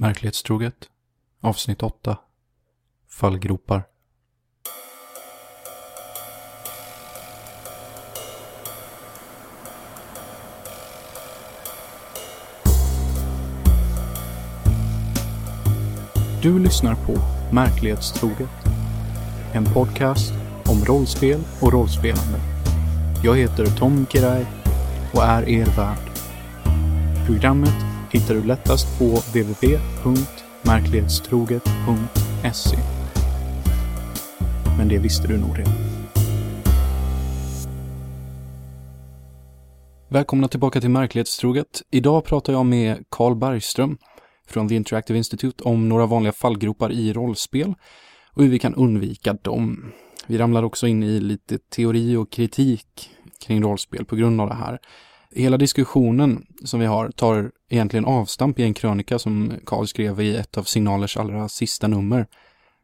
Märklighetstroget Avsnitt 8 Fallgropar Du lyssnar på Märklighetstroget En podcast om rollspel och rollspelande. Jag heter Tom Kiraj och är er värd. Programmet hittar du lättast på www.märklighetstroget.se. Men det visste du nog redan. Välkomna tillbaka till Märklighetstroget. Idag pratar jag med Carl Bergström från The Interactive Institute om några vanliga fallgropar i rollspel och hur vi kan undvika dem. Vi ramlar också in i lite teori och kritik kring rollspel på grund av det här. Hela diskussionen som vi har tar egentligen avstamp i en krönika som Karl skrev i ett av Signalers allra sista nummer.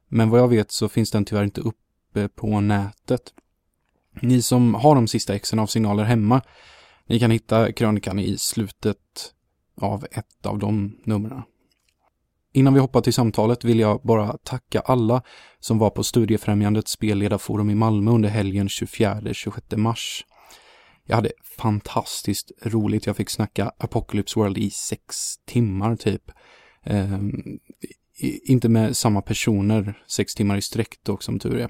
Men vad jag vet så finns den tyvärr inte uppe på nätet. Ni som har de sista exen av signaler hemma, ni kan hitta krönikan i slutet av ett av de numren. Innan vi hoppar till samtalet vill jag bara tacka alla som var på Studiefrämjandets spelledarforum i Malmö under helgen 24-26 mars. Jag hade fantastiskt roligt. Jag fick snacka Apocalypse World i sex timmar typ. Eh, inte med samma personer sex timmar i sträck dock som tur är.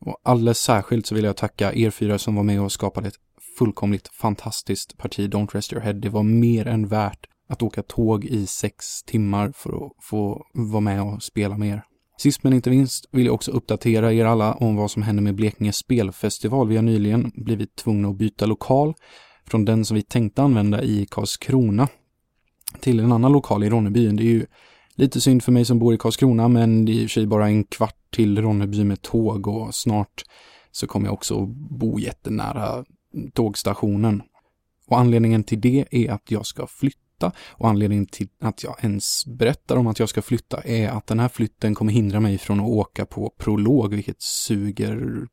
Och alldeles särskilt så vill jag tacka er fyra som var med och skapade ett fullkomligt fantastiskt parti Don't Rest Your Head. Det var mer än värt att åka tåg i sex timmar för att få vara med och spela med er. Sist men inte minst vill jag också uppdatera er alla om vad som händer med Blekinge spelfestival. Vi har nyligen blivit tvungna att byta lokal från den som vi tänkte använda i Karlskrona till en annan lokal i Ronneby. Det är ju lite synd för mig som bor i Karlskrona men det är i och för sig bara en kvart till Ronneby med tåg och snart så kommer jag också bo jättenära tågstationen. Och anledningen till det är att jag ska flytta flytta och anledningen till att jag ens berättar om att jag ska flytta är att den här flytten kommer hindra mig från att åka på prolog, vilket suger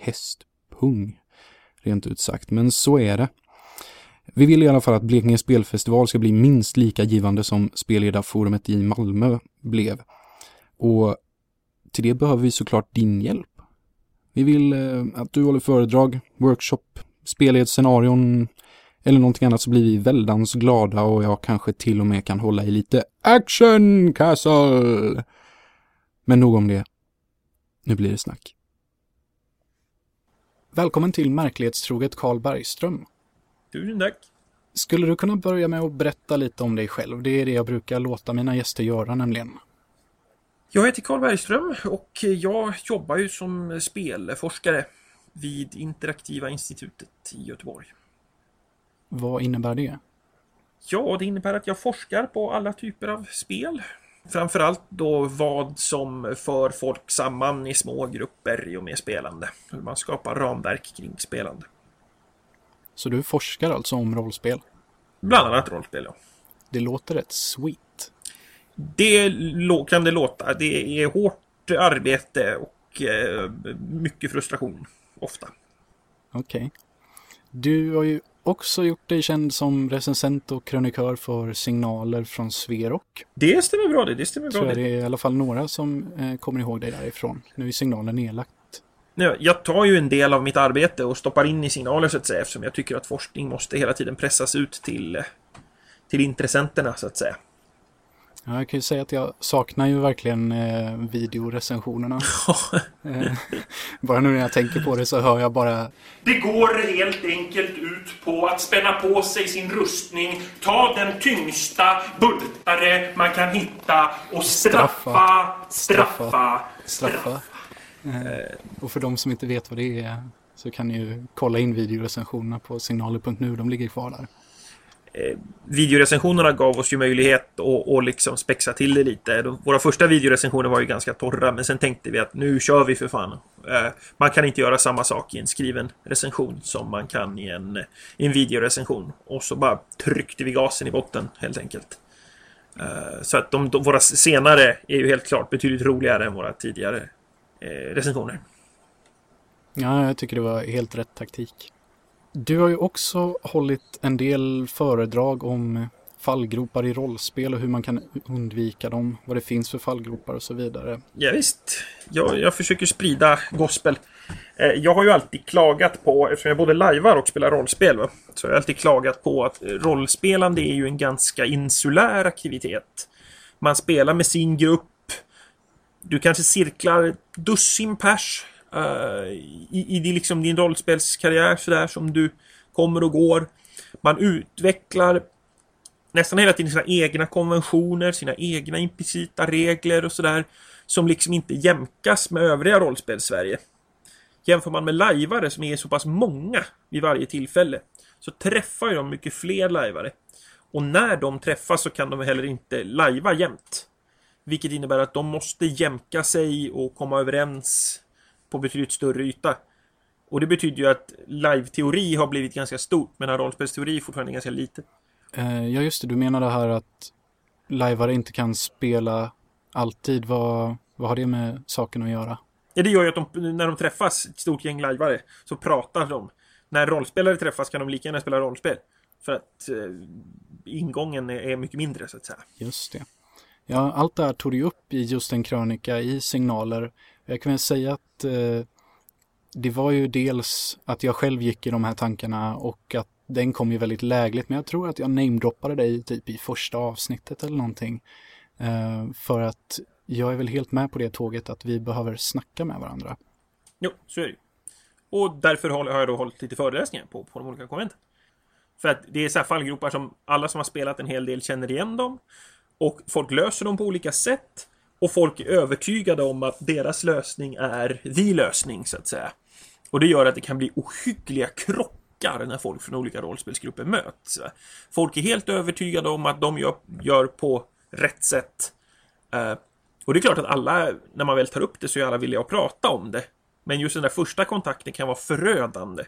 hästpung, rent ut sagt. Men så är det. Vi vill i alla fall att Blekinge spelfestival ska bli minst lika givande som Spelledarforumet i Malmö blev. Och till det behöver vi såklart din hjälp. Vi vill eh, att du håller föredrag, workshop, spelledsscenarion, eller någonting annat så blir vi väldans glada och jag kanske till och med kan hålla i lite Action Castle! Men nog om det. Nu blir det snack. Välkommen till märklighetstroget Karl Bergström. Tusen tack. Skulle du kunna börja med att berätta lite om dig själv? Det är det jag brukar låta mina gäster göra nämligen. Jag heter Karl Bergström och jag jobbar ju som spelforskare vid Interaktiva institutet i Göteborg. Vad innebär det? Ja, det innebär att jag forskar på alla typer av spel. Framförallt då vad som för folk samman i små grupper i och med spelande. Hur man skapar ramverk kring spelande. Så du forskar alltså om rollspel? Bland annat rollspel, ja. Det låter rätt sweet. Det kan det låta. Det är hårt arbete och eh, mycket frustration, ofta. Okej. Okay. Du har ju också gjort dig känd som recensent och krönikör för signaler från Sverok. Det stämmer bra det, det stämmer bra det. det är i alla fall några som eh, kommer ihåg dig därifrån. Nu är signalen nedlagt. Jag tar ju en del av mitt arbete och stoppar in i signaler så att säga eftersom jag tycker att forskning måste hela tiden pressas ut till, till intressenterna så att säga. Ja, jag kan ju säga att jag saknar ju verkligen eh, videorecensionerna. eh, bara nu när jag tänker på det så hör jag bara... Det går helt enkelt ut på att spänna på sig sin rustning, ta den tyngsta bultare man kan hitta och straffa, straffa, straffa. straffa. Eh, och för de som inte vet vad det är så kan ni ju kolla in videorecensionerna på signaler.nu, de ligger kvar där eh, videorecensionerna gav oss ju möjlighet att och liksom spexa till det lite. Våra första videorecensioner var ju ganska torra men sen tänkte vi att nu kör vi för fan. Eh, man kan inte göra samma sak i en skriven recension som man kan i en, i en videorecension. Och så bara tryckte vi gasen i botten helt enkelt. Eh, så att de, de, våra senare är ju helt klart betydligt roligare än våra tidigare eh, recensioner. Ja, jag tycker det var helt rätt taktik. Du har ju också hållit en del föredrag om fallgropar i rollspel och hur man kan undvika dem, vad det finns för fallgropar och så vidare. Ja, visst. Jag, jag försöker sprida gospel. Eh, jag har ju alltid klagat på, eftersom jag både lajvar och spelar rollspel, va? så har jag alltid klagat på att rollspelande är ju en ganska insulär aktivitet. Man spelar med sin grupp. Du kanske cirklar dussin pers uh, i, i liksom din rollspelskarriär sådär som du kommer och går. Man utvecklar nästan hela tiden sina egna konventioner, sina egna implicita regler och sådär. Som liksom inte jämkas med övriga rollspel-Sverige. Jämför man med lajvare som är så pass många vid varje tillfälle så träffar de mycket fler lajvare. Och när de träffas så kan de heller inte lajva jämt. Vilket innebär att de måste jämka sig och komma överens på betydligt större yta. Och det betyder ju att live-teori har blivit ganska stort medan rollspelsteori fortfarande är ganska litet. Eh, ja, just det. Du menar det här att lajvare inte kan spela alltid. Vad, vad har det med saken att göra? Ja, det gör ju att de, när de träffas, ett stort gäng lajvare, så pratar de. När rollspelare träffas kan de lika gärna spela rollspel. För att eh, ingången är, är mycket mindre, så att säga. Just det. Ja, allt det här tog du upp i just en krönika i signaler. Jag kan väl säga att eh, det var ju dels att jag själv gick i de här tankarna och att den kom ju väldigt lägligt. Men jag tror att jag namedroppade dig typ i första avsnittet eller någonting. Eh, för att jag är väl helt med på det tåget att vi behöver snacka med varandra. Jo, så är det Och därför har jag då hållit lite föreläsningar på, på de olika konventen. För att det är så här fallgropar som alla som har spelat en hel del känner igen dem. Och folk löser dem på olika sätt. Och folk är övertygade om att deras lösning är the lösning, så att säga. Och det gör att det kan bli ohyggliga krockar när folk från olika rollspelsgrupper möts. Folk är helt övertygade om att de gör, gör på rätt sätt. Eh, och det är klart att alla, när man väl tar upp det så är alla villiga att prata om det. Men just den där första kontakten kan vara förödande.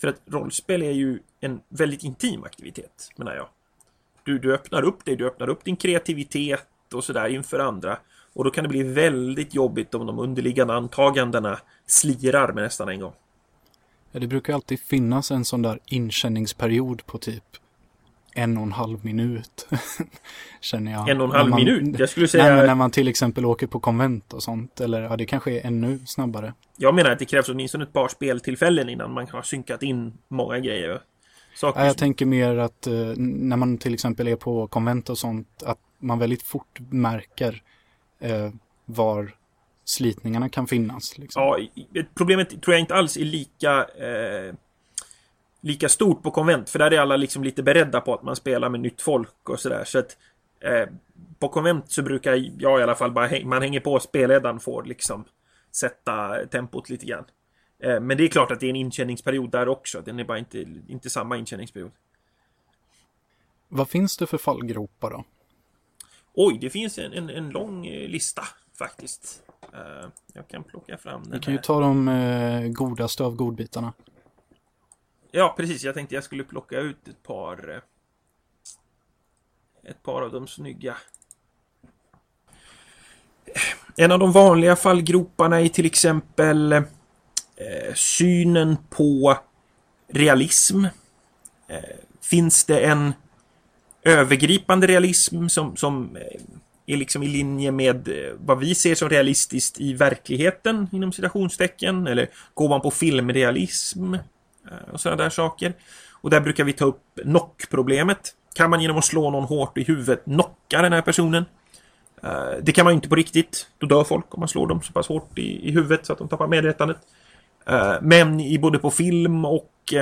För att rollspel är ju en väldigt intim aktivitet, menar jag. Du, du öppnar upp dig, du öppnar upp din kreativitet och sådär inför andra. Och då kan det bli väldigt jobbigt om de underliggande antagandena slirar med nästan en gång. Ja, det brukar alltid finnas en sån där inkänningsperiod på typ en och en halv minut. Känner jag. En och en halv man, minut? Jag skulle säga... Nej, när man till exempel åker på konvent och sånt. Eller ja, det kanske är ännu snabbare. Jag menar att det krävs åtminstone ett par speltillfällen innan man har synkat in många grejer. Saker ja, jag tänker mer att uh, när man till exempel är på konvent och sånt. Att man väldigt fort märker uh, var slitningarna kan finnas. Liksom. Ja, problemet tror jag inte alls är lika eh, lika stort på konvent. För där är alla liksom lite beredda på att man spelar med nytt folk och sådär. Så att eh, på konvent så brukar jag i alla fall bara häng, man hänger på spelledaren får liksom sätta tempot lite grann. Eh, men det är klart att det är en inkänningsperiod där också. Den är bara inte, inte samma inkänningsperiod. Vad finns det för fallgropar då? Oj, det finns en, en, en lång eh, lista faktiskt. Uh, jag kan plocka fram den Vi kan här. ju ta de uh, godaste av godbitarna. Ja, precis. Jag tänkte jag skulle plocka ut ett par... Eh, ett par av de snygga. En av de vanliga fallgroparna är till exempel eh, synen på realism. Eh, finns det en övergripande realism som, som eh, är liksom i linje med eh, vad vi ser som realistiskt i verkligheten inom citationstecken? Eller går man på filmrealism? Eh, och sådana där saker. Och där brukar vi ta upp knockproblemet. Kan man genom att slå någon hårt i huvudet knocka den här personen? Det kan man ju inte på riktigt. Då dör folk om man slår dem så pass hårt i, i huvudet så att de tappar medvetandet. Men i både på film och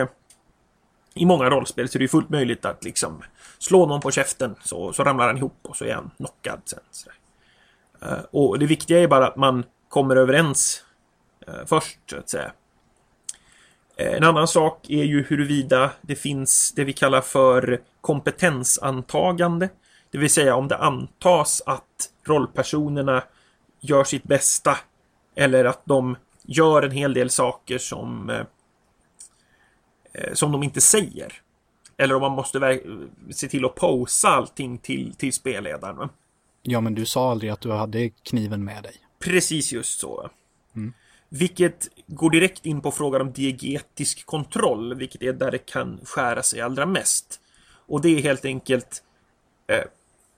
i många rollspel så är det fullt möjligt att liksom slå någon på käften så, så ramlar han ihop och så är han knockad sen. Eh, och det viktiga är bara att man kommer överens eh, först så att säga. Eh, en annan sak är ju huruvida det finns det vi kallar för kompetensantagande. Det vill säga om det antas att rollpersonerna gör sitt bästa eller att de gör en hel del saker som, eh som de inte säger. Eller om man måste se till att posa allting till, till spelledaren. Ja, men du sa aldrig att du hade kniven med dig. Precis just så. Mm. Vilket går direkt in på frågan om diegetisk kontroll, vilket är där det kan skära sig allra mest. Och det är helt enkelt eh,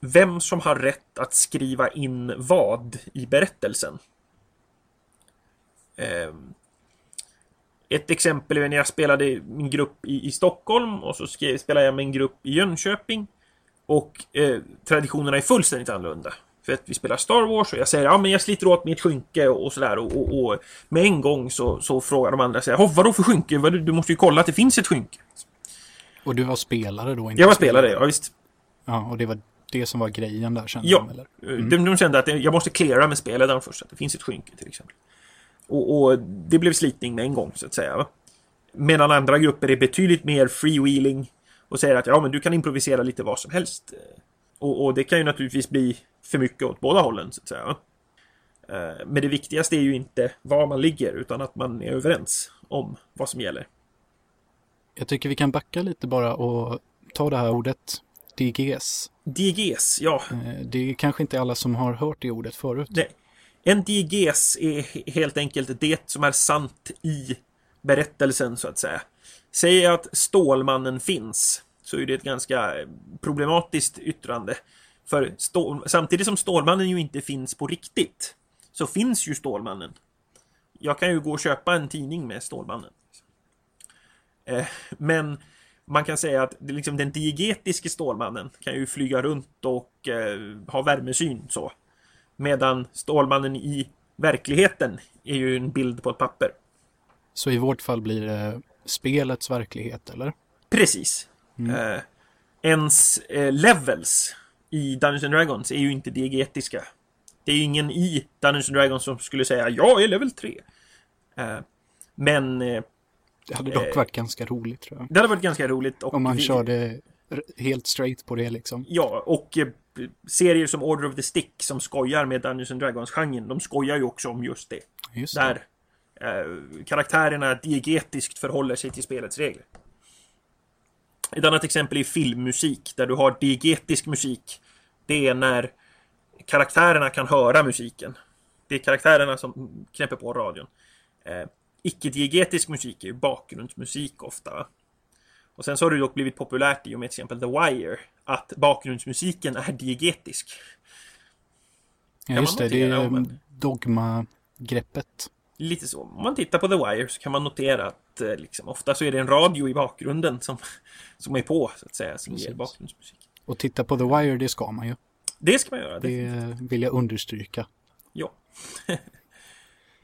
vem som har rätt att skriva in vad i berättelsen. Eh, ett exempel är när jag spelade min grupp i, i Stockholm och så spelade jag med en grupp i Jönköping. Och eh, traditionerna är fullständigt annorlunda. För att vi spelar Star Wars och jag säger ja men jag sliter åt mitt skynke och sådär och, och, och, med en gång så, så frågar de andra säger vadå för skynke? Du måste ju kolla att det finns ett skynke. Och du var spelare då? Inte jag var spelare, ja visst. Ja, och det var det som var grejen där kände ja, de? Eller? Mm. De, de kände att jag måste cleara med spelledaren först, att det finns ett skynke till exempel. Och, och, det blev slitning med en gång så att säga. Medan andra grupper är betydligt mer freewheeling och säger att ja, men du kan improvisera lite vad som helst. Och, och det kan ju naturligtvis bli för mycket åt båda hållen så att säga. Eh, men det viktigaste är ju inte var man ligger utan att man är överens om vad som gäller. Jag tycker vi kan backa lite bara och ta det här ordet DGS. DGS, ja. Eh, det är kanske inte alla som har hört det ordet förut. Nej. En dieges är helt enkelt det som är sant i berättelsen så att säga. Säger jag att Stålmannen finns så är det ett ganska problematiskt yttrande. För stål, samtidigt som Stålmannen ju inte finns på riktigt så finns ju Stålmannen. Jag kan ju gå och köpa en tidning med Stålmannen. Eh, men man kan säga att liksom den diegetiske Stålmannen kan ju flyga runt och eh, ha värmesyn så. Medan Stålmannen i verkligheten är ju en bild på ett papper. Så i vårt fall blir det spelets verklighet, eller? Precis. Mm. Eh, ens eh, levels i Dungeons and Dragons är ju inte diegetiska. Det är ju ingen i Dungeons and Dragons som skulle säga jag är level 3. Eh, men... Eh, det hade dock varit ganska roligt tror jag. Det hade varit ganska roligt. Om man vi, körde helt straight på det liksom. Ja, och eh, serier som Order of the Stick som skojar med Dungeons and Dragons-genren, de skojar ju också om just det. Just det. Där eh, karaktärerna diegetiskt förhåller sig till spelets regler. Ett annat exempel är filmmusik, där du har diegetisk musik. Det är när karaktärerna kan höra musiken. Det är karaktärerna som knäpper på radion. Eh, Icke-diegetisk musik är ju bakgrundsmusik ofta. Och sen så har det dock blivit populärt i och med till exempel The Wire att bakgrundsmusiken är diegetisk. Ja, just det. Det är man... dogma-greppet. Lite så. Om man tittar på The Wire så kan man notera att eh, liksom, ofta så är det en radio i bakgrunden som, som är på, så att säga, som Precis. ger bakgrundsmusik. Och titta på The Wire, det ska man ju. Det ska man göra. Det vill jag understryka. Ja.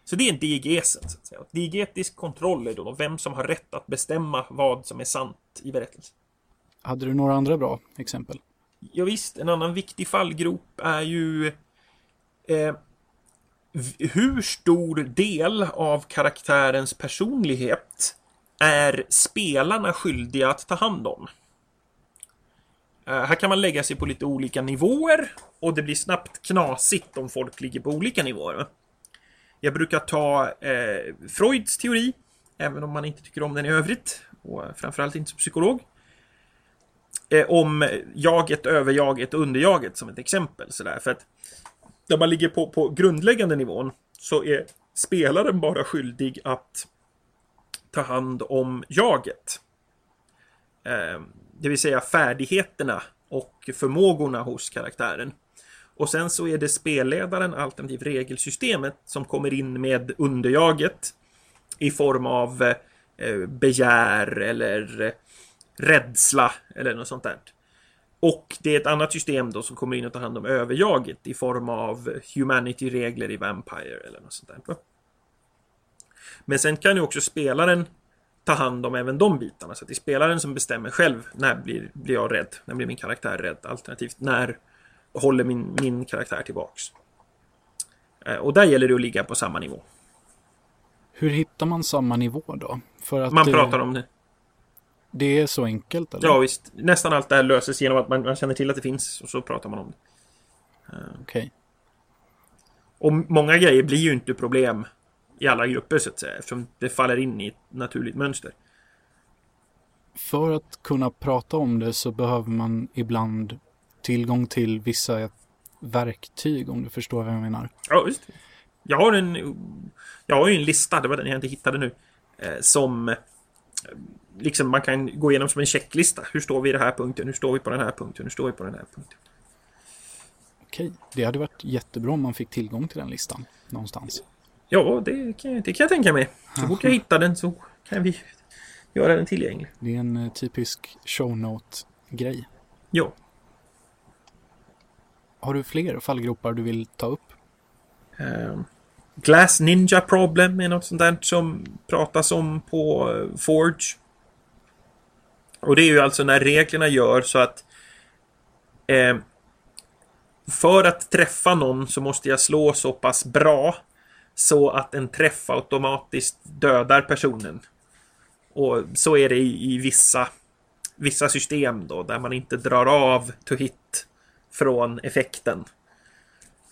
Så det är säga. Diegetisk kontroll är då vem som har rätt att bestämma vad som är sant i berättelsen. Hade du några andra bra exempel? Ja, visst, en annan viktig fallgrop är ju eh, hur stor del av karaktärens personlighet är spelarna skyldiga att ta hand om? Uh, här kan man lägga sig på lite olika nivåer och det blir snabbt knasigt om folk ligger på olika nivåer. Jag brukar ta eh, Freuds teori, även om man inte tycker om den i övrigt, och framförallt inte som psykolog. Eh, om jaget, överjaget, underjaget som ett exempel. Sådär. För att när man ligger på, på grundläggande nivån så är spelaren bara skyldig att ta hand om jaget. Eh, det vill säga färdigheterna och förmågorna hos karaktären. Och sen så är det spelledaren, alternativt regelsystemet, som kommer in med underjaget i form av eh, begär eller eh, rädsla eller något sånt där. Och det är ett annat system då som kommer in och tar hand om överjaget i form av humanity-regler i Vampire eller något sånt där. Men sen kan ju också spelaren ta hand om även de bitarna. Så att det är spelaren som bestämmer själv när blir, blir jag rädd, när blir min karaktär rädd, alternativt när håller min, min karaktär tillbaks. Eh, och där gäller det att ligga på samma nivå. Hur hittar man samma nivå då? För att man pratar om det. Det är så enkelt? Eller? Ja visst. Nästan allt det här löses genom att man, man känner till att det finns och så pratar man om det. Eh, Okej. Okay. Och många grejer blir ju inte problem i alla grupper så att säga eftersom det faller in i ett naturligt mönster. För att kunna prata om det så behöver man ibland tillgång till vissa verktyg om du förstår vad jag menar. Ja, visst. Jag har en, jag har ju en lista, det var den jag inte hittade nu, eh, som liksom man kan gå igenom som en checklista. Hur står vi i den här punkten? Hur står vi på den här punkten? Hur står vi på den här punkten? Okej, det hade varit jättebra om man fick tillgång till den listan någonstans. Ja, det kan, det kan jag tänka mig. Så fort jag hittar den så kan vi göra den tillgänglig. Det är en eh, typisk show note-grej. Ja. Har du fler fallgropar du vill ta upp? Um, Glass Ninja Problem är något sånt där som pratas om på uh, Forge. Och det är ju alltså när reglerna gör så att eh, för att träffa någon så måste jag slå så pass bra så att en träff automatiskt dödar personen. Och så är det i, i vissa, vissa system då, där man inte drar av to hit från effekten.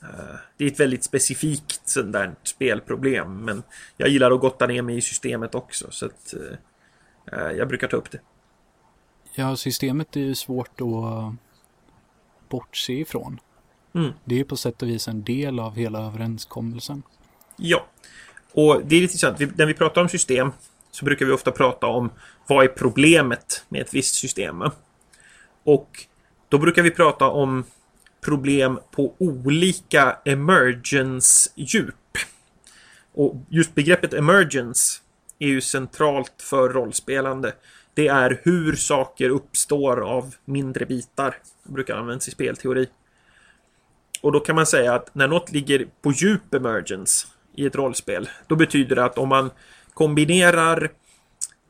Uh, det är ett väldigt specifikt sånt där spelproblem, men jag gillar att gotta ner mig i systemet också, så att uh, jag brukar ta upp det. Ja, systemet är ju svårt att bortse ifrån. Mm. Det är ju på sätt och vis en del av hela överenskommelsen. Ja, och det är lite sant. När vi pratar om system så brukar vi ofta prata om vad är problemet med ett visst system. Och då brukar vi prata om problem på olika emergence-djup. Och just begreppet emergence är ju centralt för rollspelande. Det är hur saker uppstår av mindre bitar. Det brukar användas i spelteori. Och då kan man säga att när något ligger på djup emergence i ett rollspel, då betyder det att om man kombinerar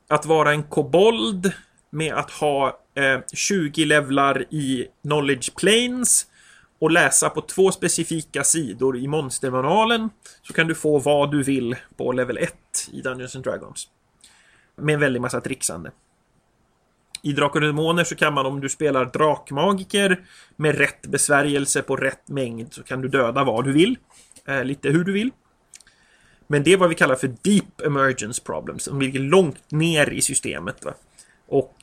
att vara en kobold med att ha eh, 20 levlar i Knowledge Planes och läsa på två specifika sidor i monstermanualen så kan du få vad du vill på level 1 i Dungeons and Dragons. Med en väldig massa trixande. I Drakar och Demoner så kan man om du spelar drakmagiker med rätt besvärjelse på rätt mängd så kan du döda vad du vill. Eh, lite hur du vill. Men det är vad vi kallar för Deep Emergence Problems, som ligger långt ner i systemet. Va? Och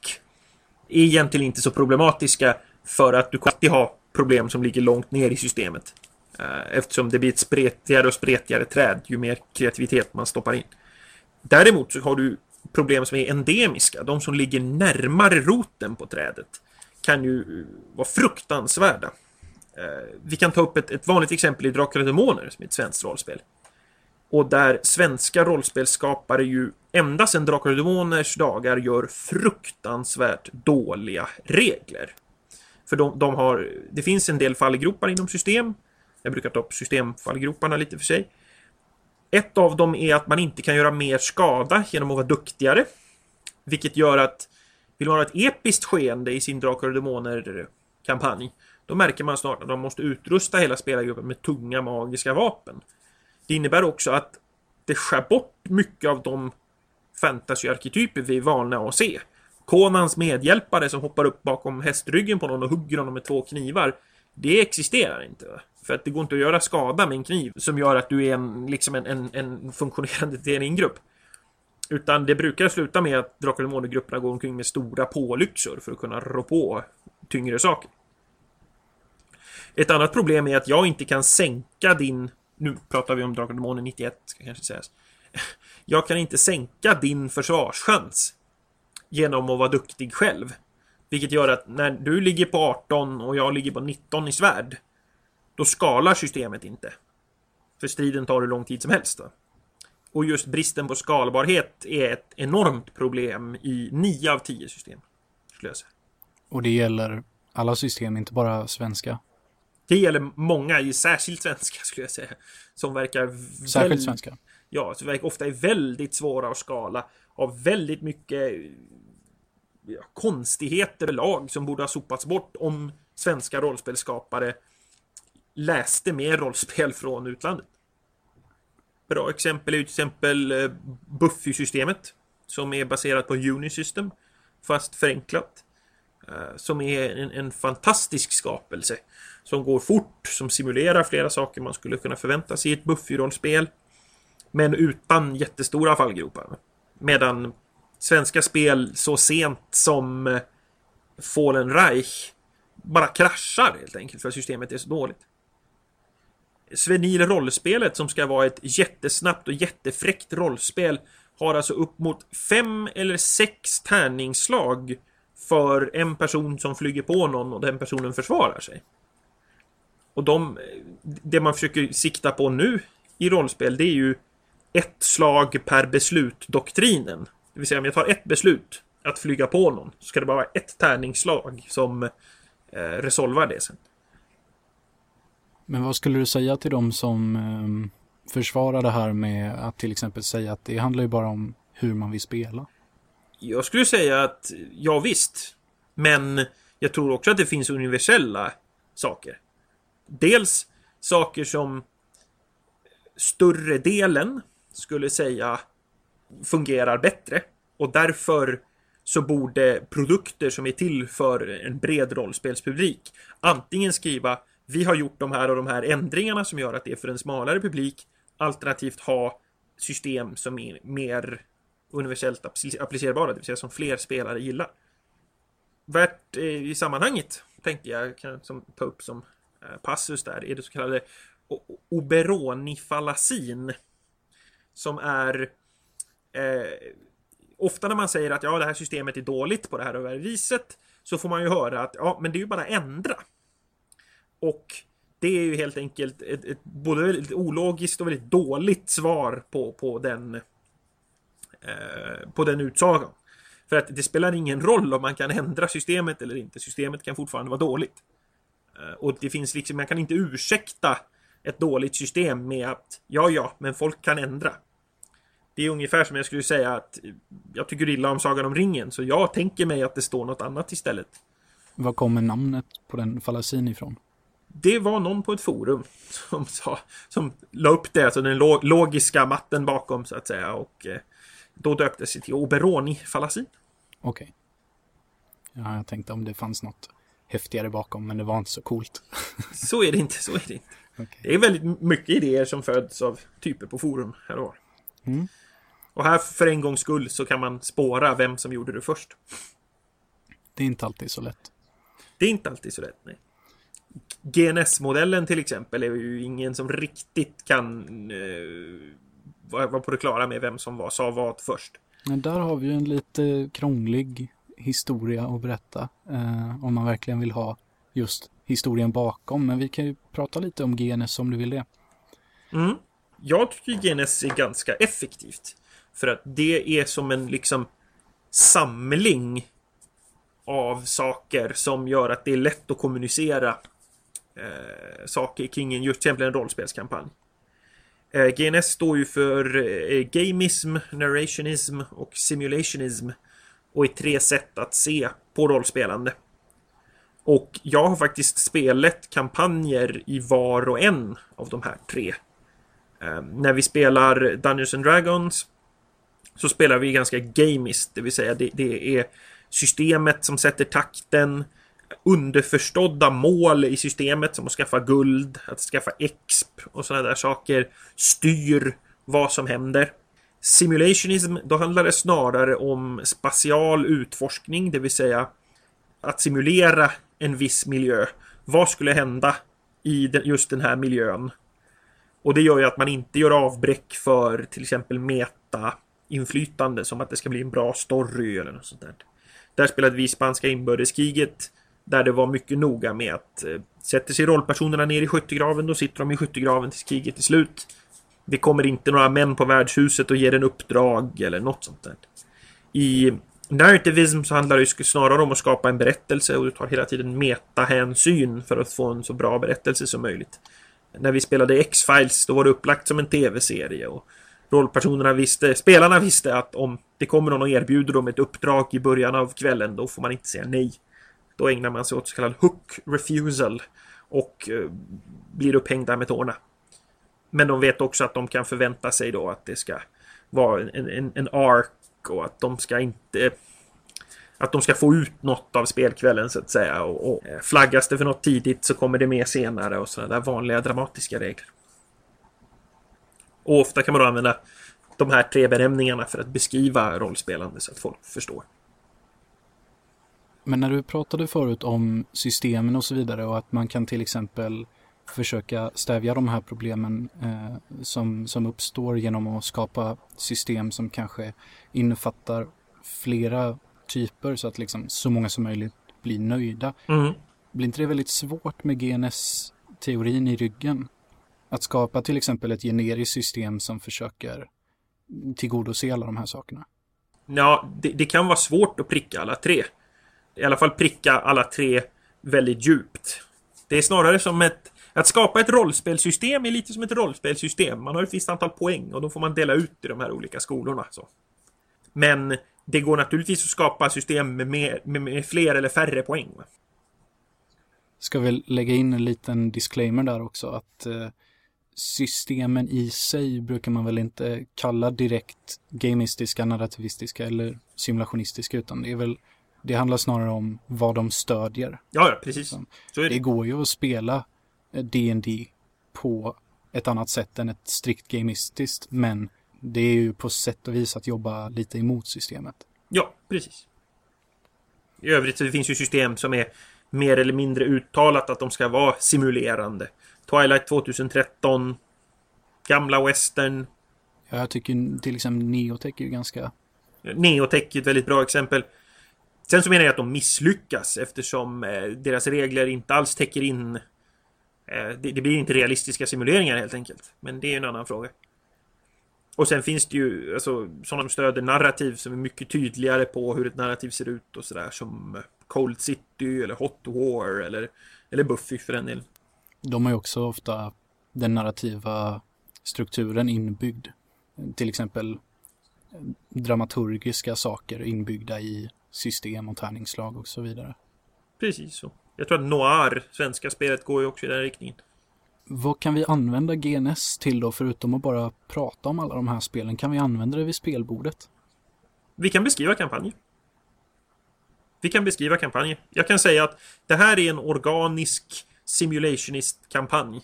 är egentligen inte så problematiska för att du kan alltid ha problem som ligger långt ner i systemet. Eh, eftersom det blir ett spretigare och spretigare träd ju mer kreativitet man stoppar in. Däremot så har du problem som är endemiska, de som ligger närmare roten på trädet, kan ju eh, vara fruktansvärda. Eh, vi kan ta upp ett, ett vanligt exempel i Drakar och Demoner, som är ett svenskt rollspel. Och där svenska rollspelskapare ju ända sedan Drakar och Demoners dagar gör fruktansvärt dåliga regler. För de, de, har, det finns en del fallgropar inom system. Jag brukar ta upp systemfallgroparna lite för sig. Ett av dem är att man inte kan göra mer skada genom att vara duktigare. Vilket gör att vill man ha ett episkt skeende i sin Drakar och Demoner-kampanj då märker man snart att de måste utrusta hela spelargruppen med tunga magiska vapen. Det innebär också att det skär bort mycket av de fantasy-arketyper vi är vana att se. Konans medhjälpare som hoppar upp bakom hästryggen på någon och hugger honom med två knivar. Det existerar inte. Va? För att det går inte att göra skada med en kniv som gör att du är en, liksom en, en, en funktionerande TNI-grupp. Utan det brukar sluta med att Drakar och Demoner-grupperna går omkring med stora pålyxor för att kunna rå på tyngre saker. Ett annat problem är att jag inte kan sänka din... Nu pratar vi om Drakar och Demoner 91, ska kanske sägas. Jag kan inte sänka din försvarschans genom att vara duktig själv. Vilket gör att när du ligger på 18 och jag ligger på 19 i svärd då skalar systemet inte. För striden tar hur lång tid som helst. Då. Och just bristen på skalbarhet är ett enormt problem i 9 av 10 system. Skulle jag säga. Och det gäller alla system, inte bara svenska? Det gäller många, särskilt svenska skulle jag säga. Som verkar... Särskilt väl... svenska? Ja, som verkar ofta är väldigt svåra att skala. Av väldigt mycket konstigheter lag som borde ha sopats bort om svenska rollspelskapare läste mer rollspel från utlandet. Bra exempel är till exempel eh, Buffy-systemet som är baserat på Unisystem fast förenklat. Eh, som är en, en, fantastisk skapelse som går fort, som simulerar flera saker man skulle kunna förvänta sig i ett Buffy-rollspel. Men utan jättestora fallgropar. Medan svenska spel så sent som eh, Fallen Reich bara kraschar helt enkelt för att systemet är så dåligt. Svenil rollspelet som ska vara ett jättesnabbt och jättefräckt rollspel har alltså upp mot fem eller sex tärningsslag för en person som flyger på någon och den personen försvarar sig. Och de, det man försöker sikta på nu i rollspel, det är ju ett slag per beslut-doktrinen. Det vill säga om jag tar ett beslut att flyga på någon, så ska det bara vara ett tärningsslag som eh, resolvar det sen. Men vad skulle du säga till dem som eh, försvarar det här med att till exempel säga att det handlar ju bara om hur man vill spela? Jag skulle säga att ja visst. Men jag tror också att det finns universella saker. Dels saker som större delen skulle säga fungerar bättre. Och därför så borde produkter som är till för en bred rollspelspublik antingen skriva vi har gjort de här och de här ändringarna som gör att det är för en smalare publik alternativt ha system som är mer universellt applicerbara, det vill säga som fler spelare gillar. Värt eh, i sammanhanget tänkte jag kan som, ta upp som eh, passus där är det så kallade Oberoni-fallasin. Som är eh, ofta när man säger att ja, det här systemet är dåligt på det här och det här viset så får man ju höra att ja, men det är ju bara ändra. Och det är ju helt enkelt ett, ett både väldigt ologiskt och väldigt dåligt svar på, på den eh, på den utsagan. För att det spelar ingen roll om man kan ändra systemet eller inte. Systemet kan fortfarande vara dåligt. Eh, och det finns liksom, man kan inte ursäkta ett dåligt system med att ja, ja, men folk kan ändra. Det är ungefär som jag skulle säga att jag tycker illa om Sagan om ringen, så jag tänker mig att det står något annat istället. Var kommer namnet på den fallasin ifrån? Det var någon på ett forum som sa, som la upp det, alltså den logiska matten bakom så att säga och eh, då döptes det till Oberoni-fallasin. Okej. Okay. Ja, jag tänkte om det fanns något häftigare bakom, men det var inte så coolt. så är det inte, så är det inte. Okay. Det är väldigt mycket idéer som föds av typer på forum här och var. Mm. Och här för en gångs skull så kan man spåra vem som gjorde det först. Det är inte alltid så lätt. Det är inte alltid så lätt, nej. GNS-modellen till exempel är ju ingen som riktigt kan eh, vara på det klara med vem som var, sa vad först. Men där har vi ju en lite krånglig historia att berätta. Eh, om man verkligen vill ha just historien bakom. Men vi kan ju prata lite om GNS om du vill det. Mm. Jag tycker GNS är ganska effektivt. För att det är som en liksom samling av saker som gör att det är lätt att kommunicera eh, saker kring en, just till exempel en rollspelskampanj. Eh, GNS står ju för eh, Gamism, Narrationism och Simulationism och är tre sätt att se på rollspelande. Och jag har faktiskt spelat kampanjer i var och en av de här tre. Eh, när vi spelar Dungeons and Dragons så spelar vi ganska gamist, det vill säga det, det är systemet som sätter takten, underförstådda mål i systemet som att skaffa guld, att skaffa exp och sådana där saker styr vad som händer. Simulationism, då handlar det snarare om spatial utforskning, det vill säga att simulera en viss miljö. Vad skulle hända i just den här miljön? Och det gör ju att man inte gör avbräck för till exempel meta inflytande som att det ska bli en bra story eller något sånt där. Där spelade vi spanska inbördeskriget där det var mycket noga med att eh, sätter sig rollpersonerna ner i skyttegraven, då sitter de i skyttegraven tills kriget är slut. Det kommer inte några män på värdshuset och ger en uppdrag eller något sånt där. I narrativism så handlar det ju snarare om att skapa en berättelse och du tar hela tiden metahänsyn för att få en så bra berättelse som möjligt. När vi spelade X-Files då var det upplagt som en tv-serie och rollpersonerna visste, spelarna visste att om det kommer någon och erbjuder dem ett uppdrag i början av kvällen då får man inte säga nej. Då ägnar man sig åt så kallad hook refusal och eh, blir upphängda med tårna. Men de vet också att de kan förvänta sig då att det ska vara en, en, en ark och att de ska inte att de ska få ut något av spelkvällen så att säga. Och, och flaggas det för något tidigt så kommer det med senare och sådana där vanliga dramatiska regler. Och ofta kan man då använda de här tre benämningarna för att beskriva rollspelande så att folk förstår. Men när du pratade förut om systemen och så vidare och att man kan till exempel försöka stävja de här problemen eh, som, som uppstår genom att skapa system som kanske innefattar flera typer så att liksom så många som möjligt blir nöjda. Mm. Blir inte det väldigt svårt med GNS-teorin i ryggen? Att skapa till exempel ett generiskt system som försöker tillgodose alla de här sakerna. Ja, det, det, kan vara svårt att pricka alla tre. I alla fall pricka alla tre väldigt djupt. Det är snarare som ett... Att skapa ett rollspelsystem är lite som ett rollspelsystem. Man har ett visst antal poäng och då får man dela ut i de här olika skolorna. Så. Men det går naturligtvis att skapa system med, mer, med, med fler eller färre poäng. Ska vi lägga in en liten disclaimer där också att eh, systemen i sig brukar man väl inte kalla direkt gamistiska, narrativistiska eller simulationistiska utan det är väl det handlar snarare om vad de stödjer. Ja, ja precis. Så, så det. det går ju att spela D&D på ett annat sätt än ett strikt gamistiskt men det är ju på sätt och vis att jobba lite emot systemet. Ja, precis. I övrigt så finns ju system som är mer eller mindre uttalat att de ska vara simulerande. Twilight 2013, gamla western. Ja, jag tycker till exempel Neotech är ju ganska... Neotech är ett väldigt bra exempel. Sen så menar jag att de misslyckas eftersom eh, deras regler inte alls täcker in... Eh, det, det, blir inte realistiska simuleringar helt enkelt. Men det är en annan fråga. Och sen finns det ju alltså, sådana som stöder narrativ som är mycket tydligare på hur ett narrativ ser ut och sådär som Cold City eller Hot War eller, eller Buffy för den delen. De har ju också ofta den narrativa strukturen inbyggd. Till exempel dramaturgiska saker inbyggda i system och tärningslag och så vidare. Precis så. Jag tror att Noir, svenska spelet, går ju också i den riktningen. Vad kan vi använda GNS till då, förutom att bara prata om alla de här spelen? Kan vi använda det vid spelbordet? Vi kan beskriva kampanjer. Vi kan beskriva kampanjer. Jag kan säga att det här är en organisk simulationist-kampanj.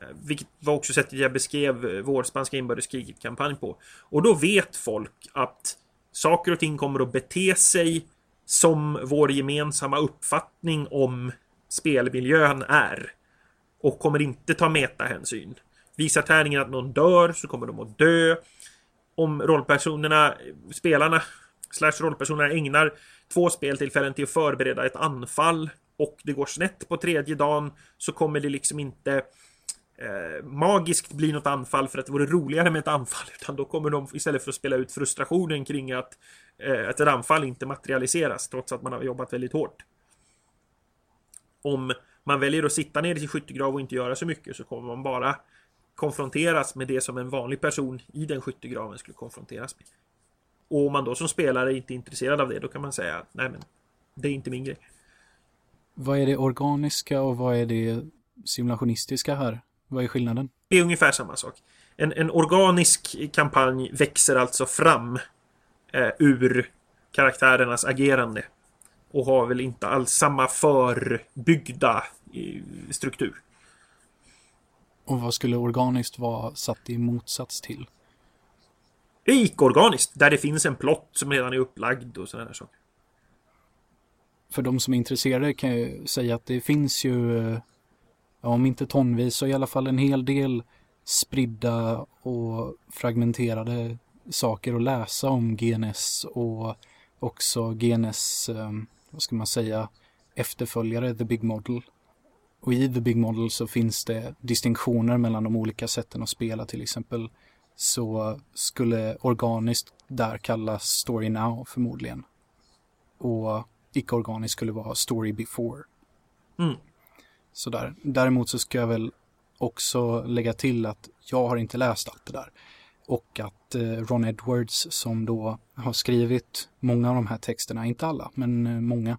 Eh, vilket var också sättet jag beskrev eh, vår spanska inbördeskriget-kampanj på. Och då vet folk att saker och ting kommer att bete sig som vår gemensamma uppfattning om spelmiljön är. Och kommer inte ta metahänsyn. Visar tärningen att någon dör så kommer de att dö. Om rollpersonerna, spelarna, slash rollpersonerna ägnar två speltillfällen till att förbereda ett anfall och det går snett på tredje dagen så kommer det liksom inte eh, magiskt bli något anfall för att det vore roligare med ett anfall utan då kommer de istället för att spela ut frustrationen kring att, eh, att ett anfall inte materialiseras trots att man har jobbat väldigt hårt. Om man väljer att sitta ner i sin skyttegrav och inte göra så mycket så kommer man bara konfronteras med det som en vanlig person i den skyttegraven skulle konfronteras med. Och om man då som spelare inte är intresserad av det, då kan man säga att nej men, det är inte min grej. Vad är det organiska och vad är det simulationistiska här? Vad är skillnaden? Det är ungefär samma sak. En, en organisk kampanj växer alltså fram eh, ur karaktärernas agerande. Och har väl inte alls samma förbyggda eh, struktur. Och vad skulle organiskt vara satt i motsats till? Icke-organiskt, där det finns en plott som redan är upplagd och sådana saker för de som är intresserade kan jag säga att det finns ju, eh, om inte tonvis så i alla fall en hel del spridda och fragmenterade saker att läsa om GNS och också GNS, eh, vad ska man säga, efterföljare, The Big Model. Och i The Big Model så finns det distinktioner mellan de olika sätten att spela till exempel. Så skulle organiskt där kallas Story Now förmodligen. Och icke-organiskt skulle vara story before. Mm. Sådär. Däremot så ska jag väl också lägga till att jag har inte läst allt det där. Och att eh, Ron Edwards som då har skrivit många av de här texterna, inte alla, men eh, många,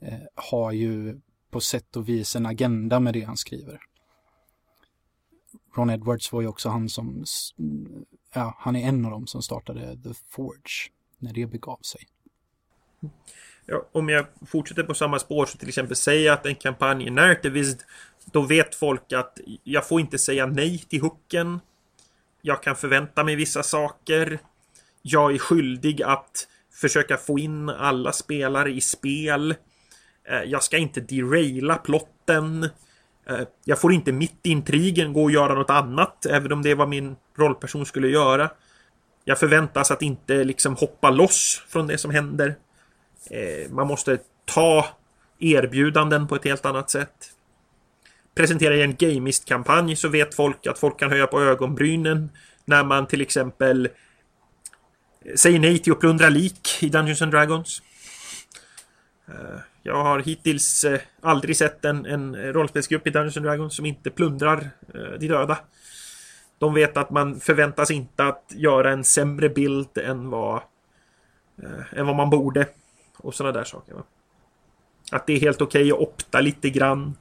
eh, har ju på sätt och vis en agenda med det han skriver. Ron Edwards var ju också han som, ja, han är en av dem som startade The Forge när det begav sig. Ja, om jag fortsätter på samma spår så till exempel säga att en kampanj är narrativist då vet folk att jag får inte säga nej till hooken. Jag kan förvänta mig vissa saker. Jag är skyldig att försöka få in alla spelare i spel. Eh, jag ska inte deraila plotten. Eh, jag får inte mitt i intrigen gå och göra något annat, även om det var min rollperson skulle göra. Jag förväntas att inte liksom hoppa loss från det som händer. Eh, man måste ta erbjudanden på ett helt annat sätt. Presenterar jag en gamist-kampanj så vet folk att folk kan höja på ögonbrynen när man till exempel eh, säger nej till att plundra lik i Dungeons and Dragons. Eh, jag har hittills eh, aldrig sett en, en rollspelsgrupp i Dungeons and Dragons som inte plundrar de döda. De vet att man förväntas inte att göra en sämre bild än vad, än vad man borde. Och sådana där saker. Va? Att det är helt okej okay att opta lite grann.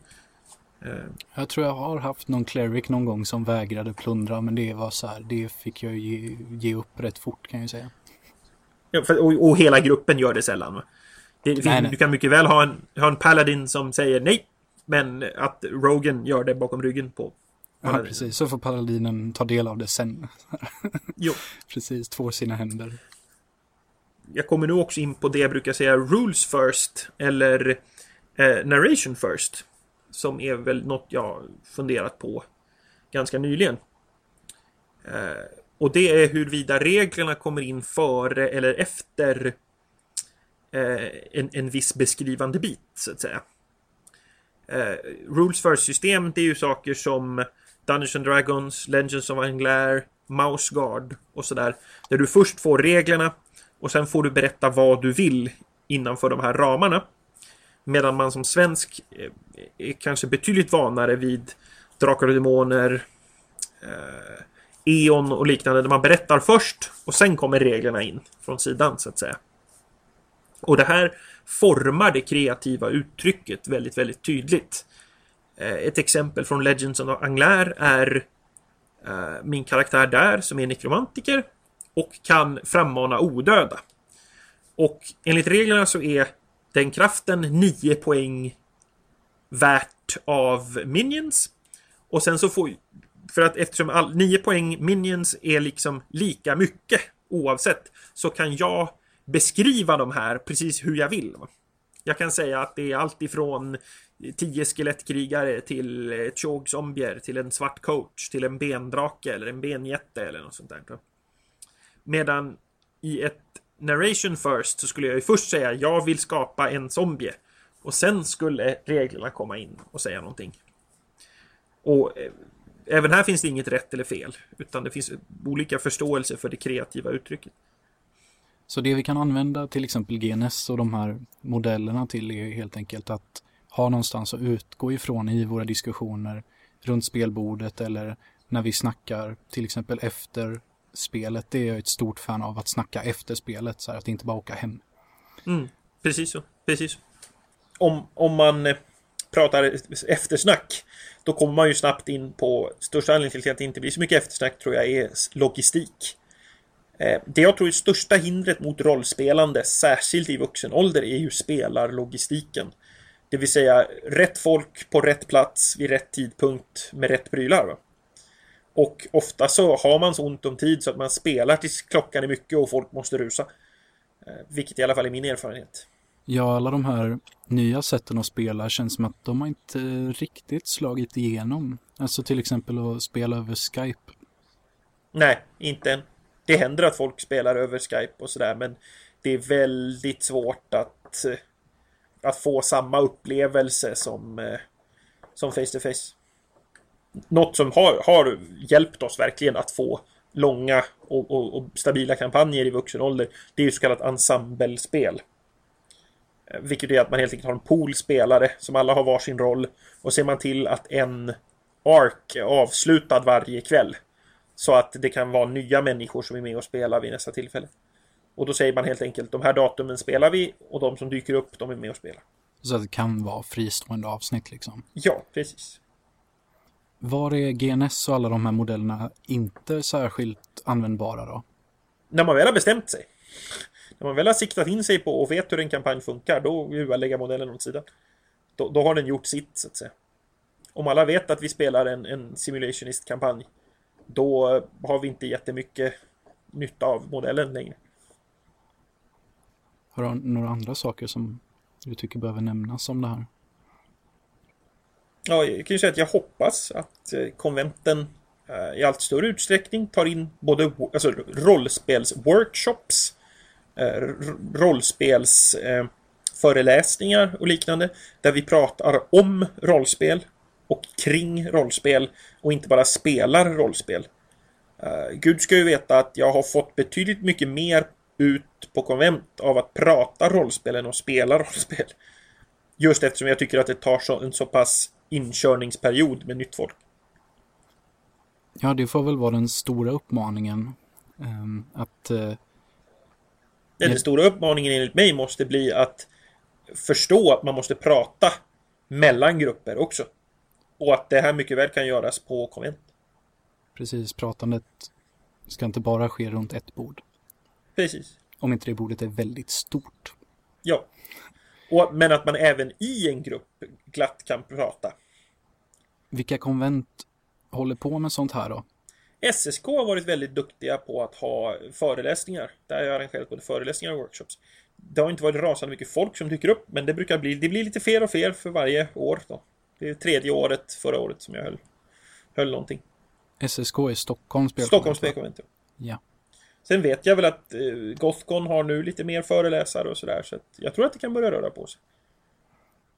Jag tror jag har haft någon cleric någon gång som vägrade plundra men det var så här, det fick jag ge, ge upp rätt fort kan jag säga. Ja, för, och, och, hela gruppen gör det sällan. Det, nej, nej. Du kan mycket väl ha en, ha en Paladin som säger nej. Men att Rogan gör det bakom ryggen på Ja, precis. Så får Paladinen ta del av det sen. jo. Precis, två sina händer. Jag kommer nu också in på det jag brukar säga Rules first. Eller eh, Narration first. Som är väl något jag funderat på ganska nyligen. Eh, och det är huruvida reglerna kommer in före eller efter Eh, en, en viss beskrivande bit, så att säga. Eh, Rules first-system, det är ju saker som Dungeons and Dragons, Legends of Anglair, Mouse Guard och sådär. Där du först får reglerna och sen får du berätta vad du vill innanför de här ramarna. Medan man som svensk eh, är kanske betydligt vanare vid Drakar och Demoner, eh, E.ON och liknande där man berättar först och sen kommer reglerna in från sidan så att säga. Och det här formar det kreativa uttrycket väldigt, väldigt tydligt. Eh, ett exempel från Legends of Anglair är eh, min karaktär där som är nekromantiker och kan frammana odöda. Och enligt reglerna så är den kraften 9 poäng värt av minions. Och sen så får för att eftersom all, 9 poäng minions är liksom lika mycket oavsett så kan jag beskriva de här precis hur jag vill. Jag kan säga att det är allt ifrån 10 skelettkrigare till eh, ett zombier till en svart coach till en bendrake eller en benjätte eller något sånt där. Medan i ett narration first så skulle jag ju först säga jag vill skapa en zombie. Och sen skulle reglerna komma in och säga någonting. Och eh, även här finns det inget rätt eller fel. Utan det finns olika förståelse för det kreativa uttrycket. Så det vi kan använda till exempel GNS och de här modellerna till är helt enkelt att ha någonstans att utgå ifrån i våra diskussioner runt spelbordet eller när vi snackar till exempel efter spelet. Det är jag ett stort fan av att snacka efter spelet så här, att inte bara åka hem. Mm, precis så, precis. Om, om man eh, pratar eftersnack då kommer man ju snabbt in på största anledningen till att det inte blir så mycket eftersnack tror jag är logistik. Eh, det jag tror är största hindret mot rollspelande, särskilt i vuxen ålder, är ju spelarlogistiken. Det vill säga rätt folk på rätt plats vid rätt tidpunkt med rätt prylar. Va? Och ofta så har man så ont om tid så att man spelar tills klockan är mycket och folk måste rusa. Eh, vilket i alla fall är min erfarenhet. Ja, alla de här nya sätten att spela känns som att de har inte riktigt slagit igenom. Alltså till exempel att spela över Skype. Nej, inte än det händer att folk spelar över Skype och sådär men det är väldigt svårt att, eh, att få samma upplevelse som, eh, som face to face. Något som har, har hjälpt oss verkligen att få långa och, och, och stabila kampanjer i vuxen ålder. Det är ju så kallat ensemblespel. Eh, vilket är att man helt enkelt har en pool spelare som alla har varsin roll. Och ser man till att en ark är avslutad varje kväll. Så att det kan vara nya människor som är med och spelar vid nästa tillfälle. Och då säger man helt enkelt de här datumen spelar vi och de som dyker upp de är med och spelar. Så att det kan vara fristående avsnitt liksom? Ja, precis. Var är GNS och alla de här modellerna inte särskilt användbara då? När man väl har bestämt sig. När man väl har siktat in sig på och vet hur en kampanj funkar, då det bara lägga modellen åt sidan. Då, då, har den gjort sitt, så att säga. Om alla vet att vi spelar en, en simulationist-kampanj då har vi inte jättemycket nytta av modellen längre. Har du några andra saker som du tycker behöver nämnas om det här? Ja, jag kan ju säga att jag hoppas att eh, konventen eh, i allt större utsträckning tar in både alltså, rollspelsworkshops, eh, rollspelsföreläsningar och liknande. Där vi pratar om rollspel och kring rollspel och inte bara spelar rollspel. Gud ska ju veta att jag har fått betydligt mycket mer ut på konvent av att prata rollspel än att spela rollspel. Just eftersom jag tycker att det tar så, en så pass inkörningsperiod med nytt folk. Ja, det får väl vara den stora uppmaningen. Um, att... Den stora uppmaningen enligt mig måste bli att förstå att man måste prata mellan grupper också. Och att det här mycket väl kan göras på konvent. Precis, pratandet ska inte bara ske runt ett bord. Precis. Om inte det bordet är väldigt stort. Ja. Och, men att man även i en grupp glatt kan prata. Vilka konvent håller på med sånt här då? SSK har varit väldigt duktiga på att ha föreläsningar. Där har jag arrangerat både föreläsningar och workshops. Det har inte varit rasande mycket folk som dyker upp, men det brukar bli, det blir lite fler och fler för varje år. Då. Det är tredje året förra året som jag höll, höll någonting. SSK är Stockholms spelkonvent? Stockholms spelkonvent, ja. Sen vet jag väl att eh, Gothcon har nu lite mer föreläsare och sådär, så att jag tror att det kan börja röra på sig.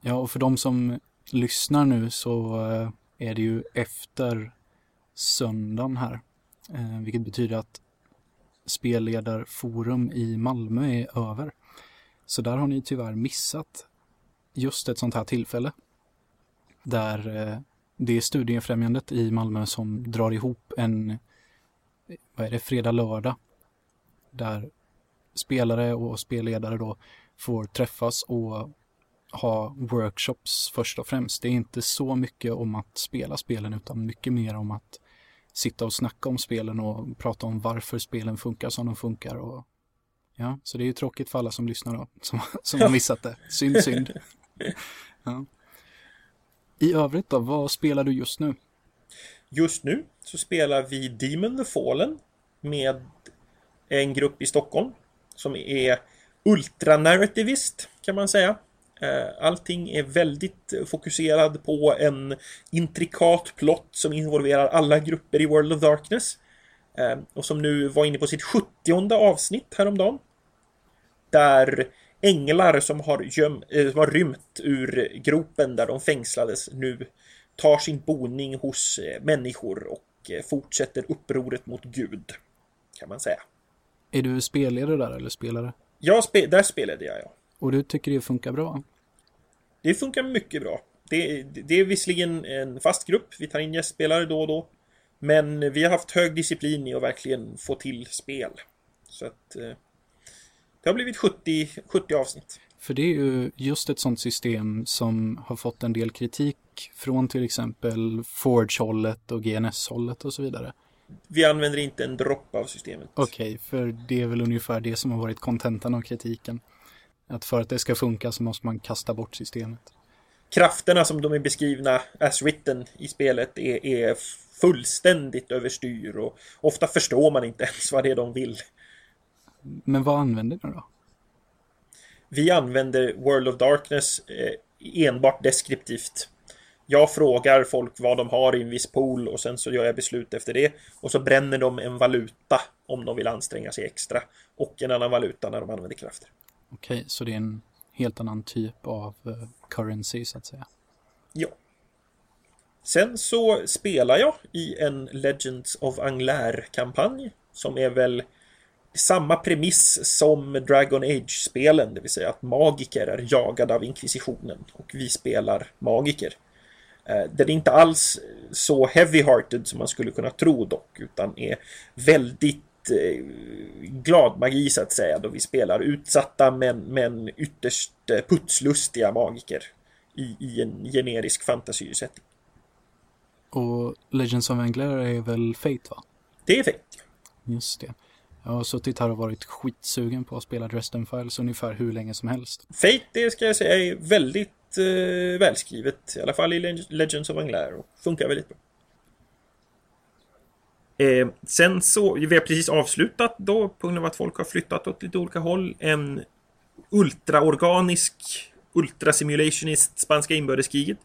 Ja, och för de som lyssnar nu så eh, är det ju efter söndagen här. Eh, vilket betyder att spelledarforum i Malmö är över. Så där har ni tyvärr missat just ett sånt här tillfälle. Där eh, det är Studiefrämjandet i Malmö som drar ihop en vad är det, fredag, lördag. Där spelare och spelledare då får träffas och ha workshops först och främst. Det är inte så mycket om att spela spelen utan mycket mer om att sitta och snacka om spelen och prata om varför spelen funkar som de funkar. Och, ja, så det är ju tråkigt för alla som lyssnar då, som, som har missat det. Synd, synd. Ja. I övrigt då, vad spelar du just nu? Just nu så spelar vi Demon the Fallen med en grupp i Stockholm som är ultranarrativist kan man säga. Eh, allting är väldigt fokuserad på en intrikat plott som involverar alla grupper i World of Darkness. Eh, och som nu var inne på sitt 70 avsnitt häromdagen. Där änglar som har, göm, eh, som har rymt ur gropen där de fängslades nu tar sin boning hos människor och fortsätter upproret mot Gud. Kan man säga. Är du spelledare där eller spelare? Ja, spe där spelade jag ja. Och du tycker det funkar bra? Det funkar mycket bra. Det, det är visserligen en fast grupp, vi tar in gästspelare då och då. Men vi har haft hög disciplin i att verkligen få till spel. Så att eh, det har blivit 70, 70 avsnitt. För det är ju just ett sånt system som har fått en del kritik från till exempel Forge-hållet och GNS-hållet och så vidare. Vi använder inte en droppe av systemet. Okej, okay, för det är väl ungefär det som har varit kontentan av kritiken. Att för att det ska funka så måste man kasta bort systemet. Krafterna som de är beskrivna as written i spelet är, är fullständigt överstyr och ofta förstår man inte ens vad det är de vill. Men vad använder ni då? Vi använder World of Darkness eh, enbart deskriptivt. Jag frågar folk vad de har i en viss pool och sen så gör jag beslut efter det. Och så bränner de en valuta om de vill anstränga sig extra. Och en annan valuta när de använder krafter. Okej, så det är en helt annan typ av uh, currency så att säga. Ja. Sen så spelar jag i en Legends of Anglair-kampanj som är väl samma premiss som Dragon Age-spelen, det vill säga att magiker är jagade av inkvisitionen och vi spelar magiker. Eh, den är inte alls så heavy-hearted som man skulle kunna tro dock, utan är väldigt eh, glad magi så att säga, då vi spelar utsatta men, men ytterst eh, putslustiga magiker i, i en generisk fantasy-setting. Och Legends of Angler är väl Fate va? Det är Fate. Just det. Jag har suttit här och varit skitsugen på att spela Dresden Files ungefär hur länge som helst. Fate, det ska jag säga, är väldigt eh, välskrivet. I alla fall i Legends of Anglair. Och funkar väldigt bra. Eh, sen så, vi har precis avslutat då, på grund av att folk har flyttat åt lite olika håll, en ultraorganisk ultrasimulationist spanska inbördeskriget.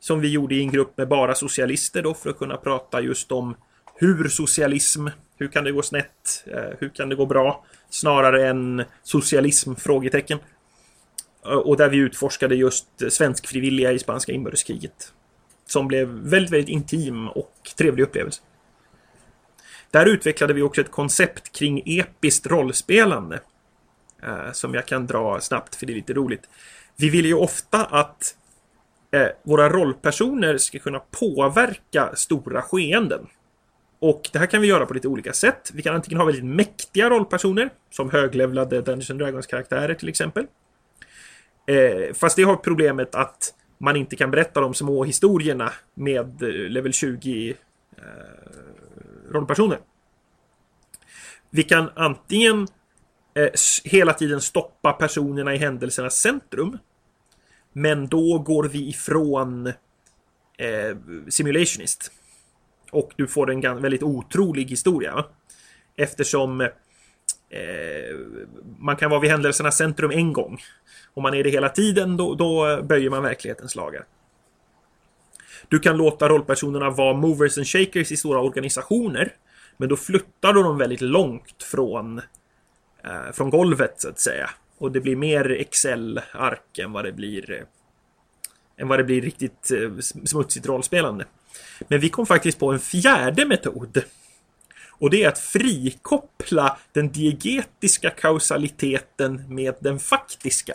som vi gjorde i en grupp med bara socialister då för att kunna prata just om hur socialism, hur kan det gå snett, eh, hur kan det gå bra, snarare än socialism? frågetecken. Eh, och där vi utforskade just svensk frivilliga i spanska inbördeskriget. Som blev väldigt, väldigt intim och trevlig upplevelse. Där utvecklade vi också ett koncept kring episkt rollspelande. Eh, som jag kan dra snabbt för det är lite roligt. Vi vill ju ofta att eh, våra rollpersoner ska kunna påverka stora skeenden. Och det här kan vi göra på lite olika sätt. Vi kan antingen ha väldigt mäktiga rollpersoner, som höglevlade Dungeons Dragons karaktärer till exempel. Eh, fast det har problemet att man inte kan berätta de små historierna med eh, level 20 eh, rollpersoner. Vi kan antingen eh, hela tiden stoppa personerna i händelsernas centrum. Men då går vi ifrån eh, Simulationist. Och du får en väldigt otrolig historia. Eftersom eh, man kan vara vid händelsernas centrum en gång. Om man är det hela tiden, då, då böjer man verklighetens lagar. Du kan låta rollpersonerna vara movers and shakers i stora organisationer. Men då flyttar du dem väldigt långt från, eh, från golvet så att säga. Och det blir mer Excel-ark än vad det blir eh, än vad det blir riktigt eh, smutsigt rollspelande. Men vi kom faktiskt på en fjärde metod. Och det är att frikoppla den diegetiska kausaliteten med den faktiska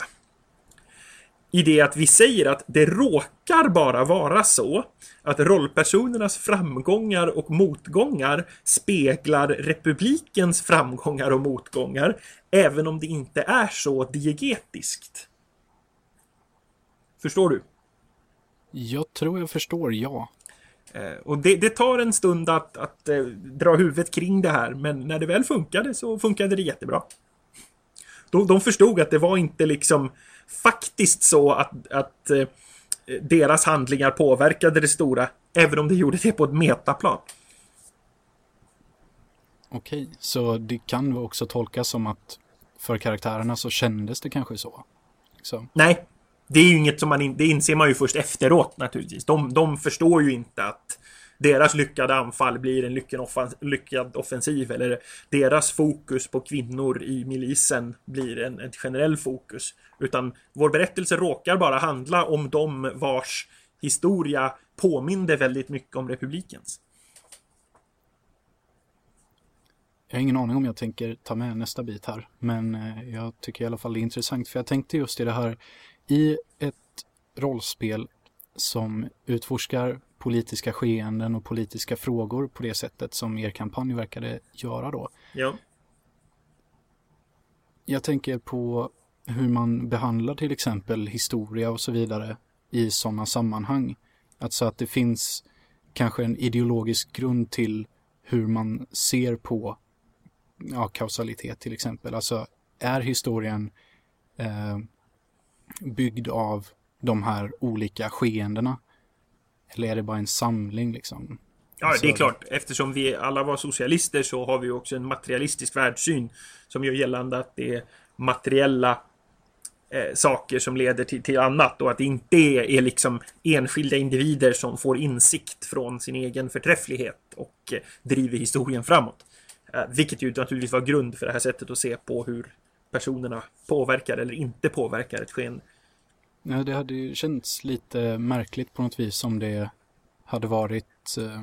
i det att vi säger att det råkar bara vara så att rollpersonernas framgångar och motgångar speglar republikens framgångar och motgångar, även om det inte är så diegetiskt. Förstår du? Jag tror jag förstår, ja. Eh, och det, det, tar en stund att, att eh, dra huvudet kring det här, men när det väl funkade så funkade det jättebra. De, de förstod att det var inte liksom faktiskt så att, att eh, deras handlingar påverkade det stora, även om det gjorde det på ett metaplan. Okej, så det kan också tolkas som att för karaktärerna så kändes det kanske så? så. Nej, det är ju inget som man in, det inser man ju först efteråt naturligtvis. De, de förstår ju inte att deras lyckade anfall blir en lyckad offensiv eller deras fokus på kvinnor i milisen blir en, ett generell fokus. Utan vår berättelse råkar bara handla om de vars historia påminde väldigt mycket om republikens. Jag har ingen aning om jag tänker ta med nästa bit här, men eh, jag tycker i alla fall det är intressant för jag tänkte just i det här i ett rollspel som utforskar politiska skeenden och politiska frågor på det sättet som er kampanj verkade göra då. Ja. Jag tänker på hur man behandlar till exempel historia och så vidare i sådana sammanhang. Alltså att det finns kanske en ideologisk grund till hur man ser på ja, kausalitet till exempel. Alltså är historien eh, byggd av de här olika skeendena? Eller är det bara en samling liksom? Ja, det är klart. Eftersom vi alla var socialister så har vi också en materialistisk världssyn som gör gällande att det är materiella eh, saker som leder till, till annat och att det inte är, är liksom enskilda individer som får insikt från sin egen förträfflighet och eh, driver historien framåt. Eh, vilket ju naturligtvis var grund för det här sättet att se på hur personerna påverkar eller inte påverkar ett sken. Ja, det hade ju känts lite märkligt på något vis om det hade varit eh,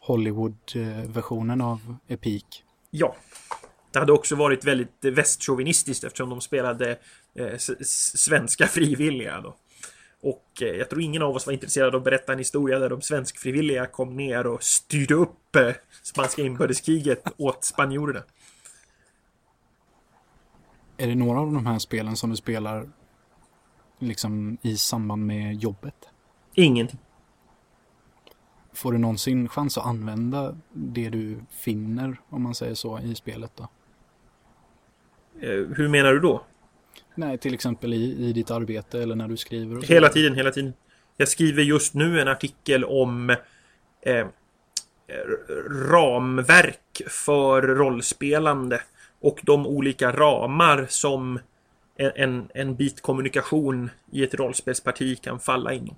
Hollywood-versionen av Epic. Ja. Det hade också varit väldigt västchauvinistiskt eftersom de spelade eh, svenska frivilliga. Då. Och eh, jag tror ingen av oss var intresserad av att berätta en historia där de svenskfrivilliga kom ner och styrde upp eh, spanska inbördeskriget åt spanjorerna. Är det några av de här spelen som du spelar liksom i samband med jobbet? Ingenting. Får du någonsin chans att använda det du finner, om man säger så, i spelet då? Eh, hur menar du då? Nej, till exempel i, i ditt arbete eller när du skriver? hela tiden, hela tiden. Jag skriver just nu en artikel om eh, ramverk för rollspelande och de olika ramar som en, en bit kommunikation i ett rollspelsparti kan falla inom.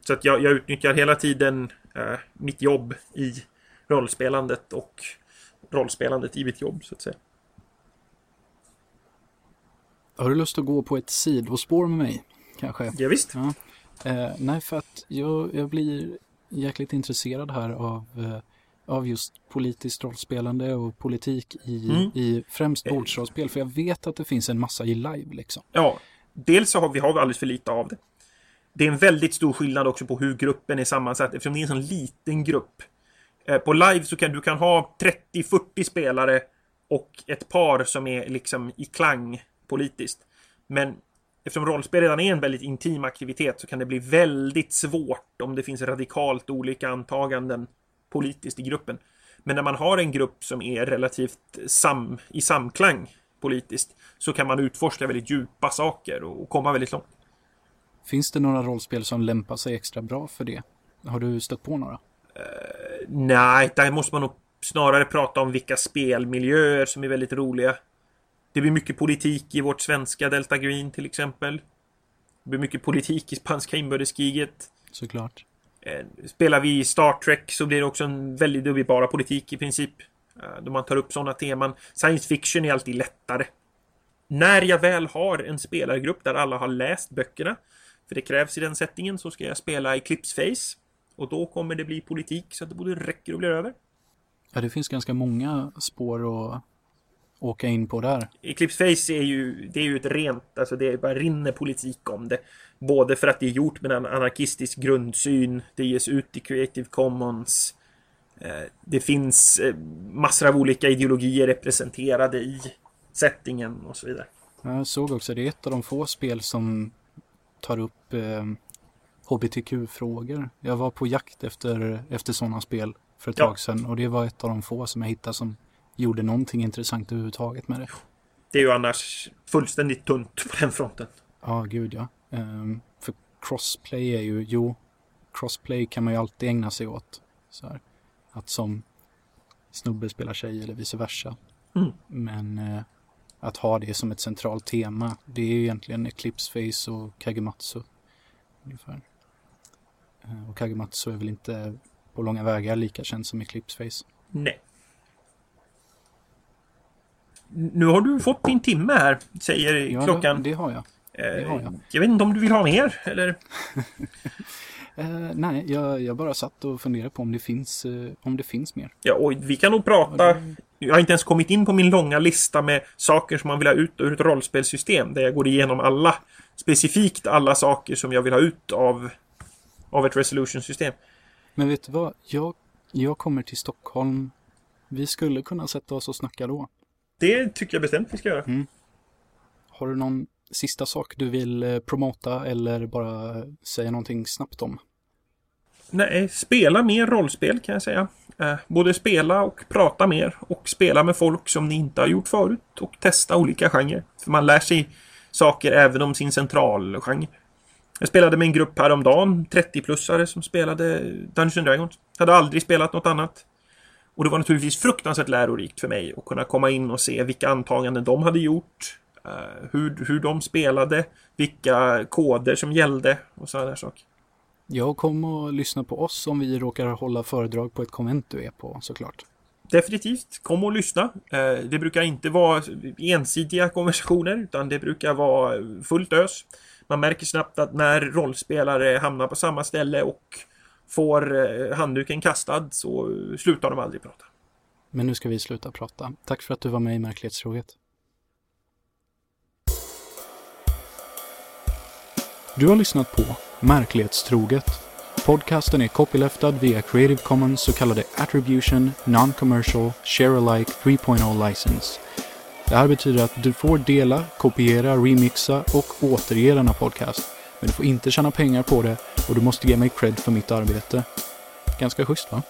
Så att jag, jag utnyttjar hela tiden eh, mitt jobb i rollspelandet och rollspelandet i mitt jobb så att säga. Har du lust att gå på ett sidospår med mig? Kanske? Ja, visst. Ja. Eh, nej, för att jag, jag blir jäkligt intresserad här av, eh, av just politiskt rollspelande och politik i, Mm. i främst bordsrollspel. För jag vet att det finns en massa i live liksom. Ja, dels så har vi, har alldeles för lite av det. Det är en väldigt stor skillnad också på hur gruppen är sammansatt eftersom det är en sån liten grupp. Eh, på live så kan du kan ha 30-40 spelare och ett par som är liksom i klang politiskt. Men eftersom rollspel redan är en väldigt intim aktivitet så kan det bli väldigt svårt om det finns radikalt olika antaganden politiskt i gruppen. Men när man har en grupp som är relativt sam, i samklang politiskt så kan man utforska väldigt djupa saker och komma väldigt långt. Finns det några rollspel som lämpar sig extra bra för det? Har du stött på några? Nej, där måste man nog snarare prata om vilka spelmiljöer som är väldigt roliga. Det blir mycket politik i vårt svenska Delta Green till exempel. Det blir mycket politik i spanska inbördeskriget. Såklart. Eh, spelar vi Star Trek så blir det också en väldigt, dubbelbara politik i princip. Eh, då man tar upp sådana teman. Science fiction är alltid lättare. När jag väl har en spelargrupp där alla har läst böckerna, för det krävs i den settingen, så ska jag spela Eclipse Face. Och då kommer det bli politik så att det både räcker och blir över. Ja, det finns ganska många spår att åka in på där. Eclipse Face är ju, det är ju ett rent, alltså det bara rinner politik om det. Både för att det är gjort med en anarkistisk grundsyn, det ges ut i Creative Commons. Eh, Det finns eh, massor av olika ideologier representerade i settingen och så vidare. Jag såg också, det är ett av de få spel som tar upp eh, HBTQ-frågor. Jag var på jakt efter, efter sådana spel för ett Ja. tag sedan och det var ett av de få som jag hittade som gjorde någonting intressant överhuvudtaget med det. Det är ju annars fullständigt tunt på den fronten. Ja, gud ja. Ehm, för crossplay är ju, jo, crossplay kan man ju alltid ägna sig åt. Så här, att som snubbe spelar tjej eller vice versa. Mm. Men eh, att ha det som ett centralt tema, det är ju egentligen Eclipse Face och Kagematsu. Ungefär. Eh, och Kagematsu är väl inte på långa vägar lika känd som Eclipse Face. Nej. Nu har du fått din timme här, säger Ja, klockan. Det, det har jag. det har Eh, jag. jag vet inte om du vill ha mer, eller? Eh, nej, jag, jag bara satt och funderade på om det finns, eh, om det finns mer. Ja, och vi kan nog prata... Jag har inte ens kommit in på min långa lista med saker som man vill ha ut ur ett rollspelssystem. Där jag går igenom alla, specifikt alla saker som jag vill ha ut av, av ett resolution-system. Men vet du vad? Jag, jag kommer till Stockholm. Vi skulle kunna sätta oss och snacka då. Det tycker jag bestämt vi ska göra. Har du någon sista sak du vill eh, promota eller bara säga någonting snabbt om? Nej, spela mer rollspel kan jag säga. Eh, både spela och prata mer. Och spela med folk som ni inte har gjort förut. Och testa olika genrer. För man lär sig saker även om sin centralgenre. Jag spelade med en grupp häromdagen, 30-plussare som spelade Dungeons Dragons. Hade aldrig spelat något annat. Och det var naturligtvis fruktansvärt lärorikt för mig att kunna komma in och se vilka antaganden de hade gjort. eh, hur, hur de spelade, vilka koder som gällde och sådana där saker. Jag kom och lyssna på oss om vi råkar hålla föredrag på ett konvent du är på såklart. Definitivt, kom och lyssna. Eh, Det brukar inte vara ensidiga konversationer utan det brukar vara fullt ös. Man märker snabbt att när rollspelare hamnar på samma ställe och får eh, handduken kastad så slutar de aldrig prata. Men nu ska vi sluta prata. Tack för att du var med i Märklighetstroget. Du har lyssnat på Märklighetstroget. Podcasten är copyleftad via Creative Commons så kallade Attribution Non-Commercial Share-alike 3.0 license. Det här betyder att du får dela, kopiera, remixa och återge denna podcast. Men du får inte tjäna pengar på det och du måste ge mig cred för mitt arbete. Ganska schysst va?